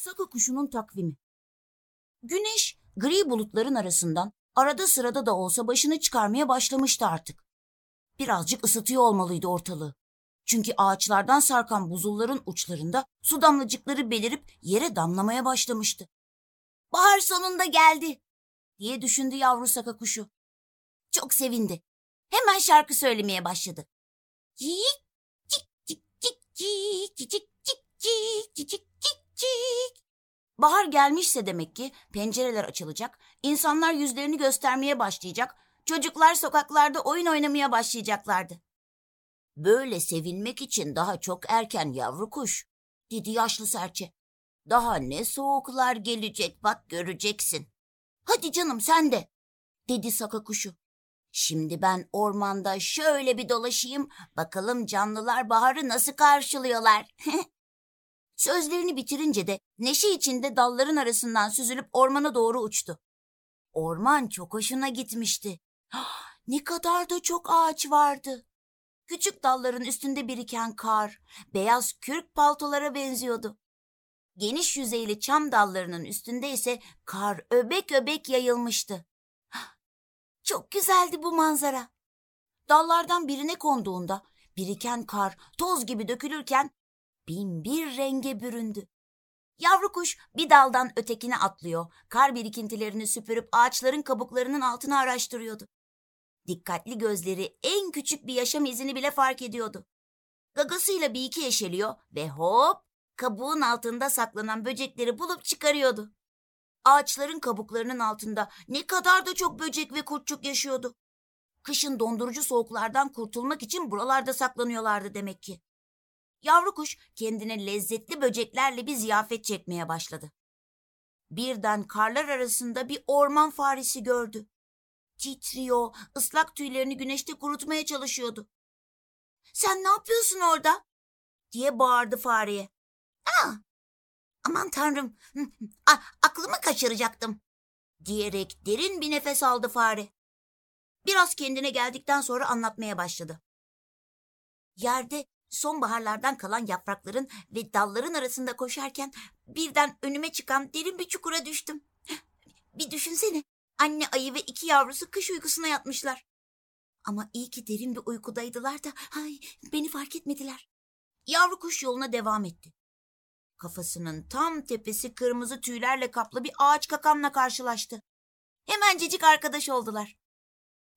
Saka kuşunun takvimi. Güneş gri bulutların arasından arada sırada da olsa başını çıkarmaya başlamıştı artık. Birazcık ısıtıyor olmalıydı ortalığı. Çünkü ağaçlardan sarkan buzulların uçlarında su damlacıkları belirip yere damlamaya başlamıştı. Bahar sonunda geldi diye düşündü yavru saka kuşu. Çok sevindi. Hemen şarkı söylemeye başladı. Cik cik cik cik cik cik cik cik cik cik. Bahar gelmişse demek ki pencereler açılacak, insanlar yüzlerini göstermeye başlayacak, çocuklar sokaklarda oyun oynamaya başlayacaklardı. Böyle sevinmek için daha çok erken yavru kuş, dedi yaşlı serçe. Daha ne soğuklar gelecek bak göreceksin. Hadi canım sen de, dedi saka kuşu. Şimdi ben ormanda şöyle bir dolaşayım, bakalım canlılar baharı nasıl karşılıyorlar. Sözlerini bitirince de neşe içinde dalların arasından süzülüp ormana doğru uçtu. Orman çok hoşuna gitmişti. Ne kadar da çok ağaç vardı. Küçük dalların üstünde biriken kar, beyaz kürk paltolara benziyordu. Geniş yüzeyli çam dallarının üstünde ise kar öbek öbek yayılmıştı. Çok güzeldi bu manzara. Dallardan birine konduğunda biriken kar toz gibi dökülürken bin bir renge büründü. Yavru kuş bir daldan ötekine atlıyor, kar birikintilerini süpürüp ağaçların kabuklarının altını araştırıyordu. Dikkatli gözleri en küçük bir yaşam izini bile fark ediyordu. Gagasıyla bir iki eşeliyor ve hop kabuğun altında saklanan böcekleri bulup çıkarıyordu. Ağaçların kabuklarının altında ne kadar da çok böcek ve kurtçuk yaşıyordu. Kışın dondurucu soğuklardan kurtulmak için buralarda saklanıyorlardı demek ki. Yavru kuş kendine lezzetli böceklerle bir ziyafet çekmeye başladı. Birden karlar arasında bir orman faresi gördü. Titriyor, ıslak tüylerini güneşte kurutmaya çalışıyordu. Sen ne yapıyorsun orada? diye bağırdı fareye. Aa, aman tanrım, A aklımı kaçıracaktım diyerek derin bir nefes aldı fare. Biraz kendine geldikten sonra anlatmaya başladı. Yerde sonbaharlardan kalan yaprakların ve dalların arasında koşarken birden önüme çıkan derin bir çukura düştüm. Bir düşünsene, anne ayı ve iki yavrusu kış uykusuna yatmışlar. Ama iyi ki derin bir uykudaydılar da ay, beni fark etmediler. Yavru kuş yoluna devam etti. Kafasının tam tepesi kırmızı tüylerle kaplı bir ağaç kakanla karşılaştı. Hemencecik arkadaş oldular.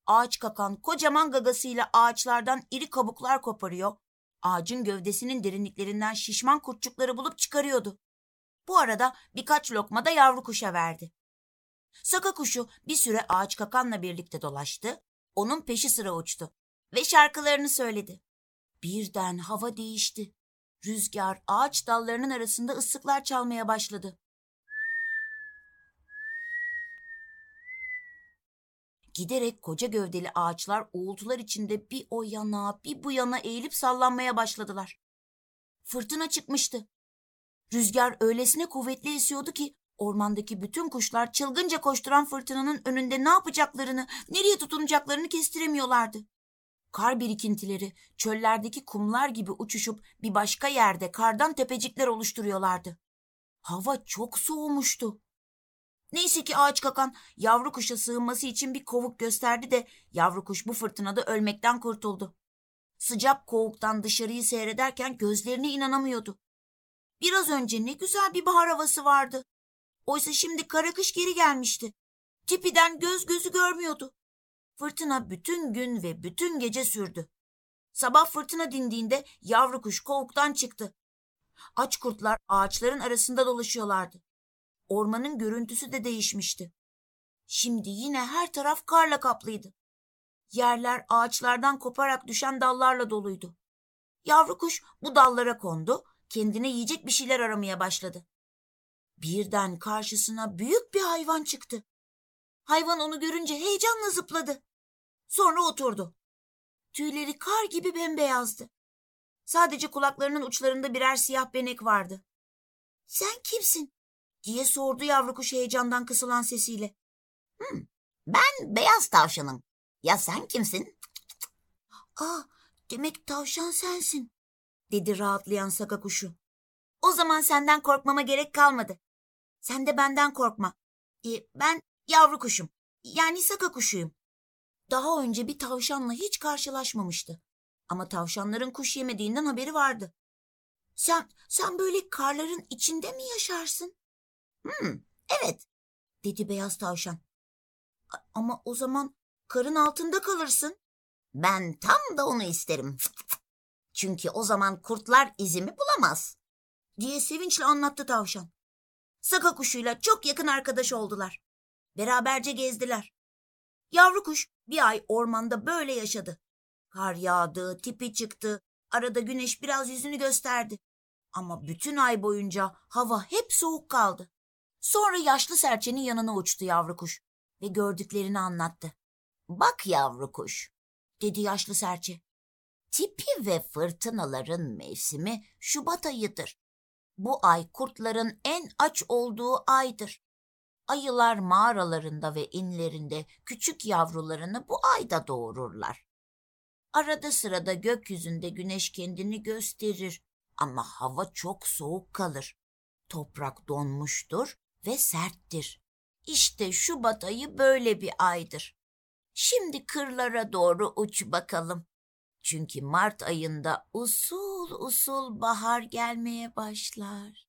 Ağaç kakan kocaman gagasıyla ağaçlardan iri kabuklar koparıyor, ağacın gövdesinin derinliklerinden şişman kurtçukları bulup çıkarıyordu. Bu arada birkaç lokma da yavru kuşa verdi. Saka kuşu bir süre ağaç kakanla birlikte dolaştı, onun peşi sıra uçtu ve şarkılarını söyledi. Birden hava değişti. Rüzgar ağaç dallarının arasında ıslıklar çalmaya başladı. Giderek koca gövdeli ağaçlar uğultular içinde bir o yana bir bu yana eğilip sallanmaya başladılar. Fırtına çıkmıştı. Rüzgar öylesine kuvvetli esiyordu ki ormandaki bütün kuşlar çılgınca koşturan fırtınanın önünde ne yapacaklarını, nereye tutunacaklarını kestiremiyorlardı. Kar birikintileri çöllerdeki kumlar gibi uçuşup bir başka yerde kardan tepecikler oluşturuyorlardı. Hava çok soğumuştu. Neyse ki ağaç kakan yavru kuşa sığınması için bir kovuk gösterdi de yavru kuş bu fırtınada ölmekten kurtuldu. Sıcak kovuktan dışarıyı seyrederken gözlerine inanamıyordu. Biraz önce ne güzel bir bahar havası vardı. Oysa şimdi kara kış geri gelmişti. Tipiden göz gözü görmüyordu. Fırtına bütün gün ve bütün gece sürdü. Sabah fırtına dindiğinde yavru kuş kovuktan çıktı. Aç kurtlar ağaçların arasında dolaşıyorlardı. Ormanın görüntüsü de değişmişti. Şimdi yine her taraf karla kaplıydı. Yerler ağaçlardan koparak düşen dallarla doluydu. Yavru kuş bu dallara kondu, kendine yiyecek bir şeyler aramaya başladı. Birden karşısına büyük bir hayvan çıktı. Hayvan onu görünce heyecanla zıpladı. Sonra oturdu. Tüyleri kar gibi bembeyazdı. Sadece kulaklarının uçlarında birer siyah benek vardı. Sen kimsin? Diye sordu yavru kuş heyecandan kısılan sesiyle. Hmm, ben beyaz tavşanım. Ya sen kimsin? Aa, demek tavşan sensin, dedi rahatlayan saka kuşu. O zaman senden korkmama gerek kalmadı. Sen de benden korkma. Ee, ben yavru kuşum. Yani saka kuşuyum. Daha önce bir tavşanla hiç karşılaşmamıştı. Ama tavşanların kuş yemediğinden haberi vardı. Sen, sen böyle karların içinde mi yaşarsın? Hmm, evet, dedi beyaz tavşan. Ama o zaman karın altında kalırsın. Ben tam da onu isterim. Çünkü o zaman kurtlar izimi bulamaz. Diye sevinçle anlattı tavşan. Saka kuşuyla çok yakın arkadaş oldular. Beraberce gezdiler. Yavru kuş bir ay ormanda böyle yaşadı. Kar yağdı, tipi çıktı. Arada güneş biraz yüzünü gösterdi. Ama bütün ay boyunca hava hep soğuk kaldı. Sonra yaşlı serçenin yanına uçtu yavru kuş ve gördüklerini anlattı. Bak yavru kuş, dedi yaşlı serçe. Tipi ve fırtınaların mevsimi Şubat ayıdır. Bu ay kurtların en aç olduğu aydır. Ayılar mağaralarında ve inlerinde küçük yavrularını bu ayda doğururlar. Arada sırada gökyüzünde güneş kendini gösterir ama hava çok soğuk kalır. Toprak donmuştur ve serttir. İşte Şubat ayı böyle bir aydır. Şimdi kırlara doğru uç bakalım. Çünkü Mart ayında usul usul bahar gelmeye başlar.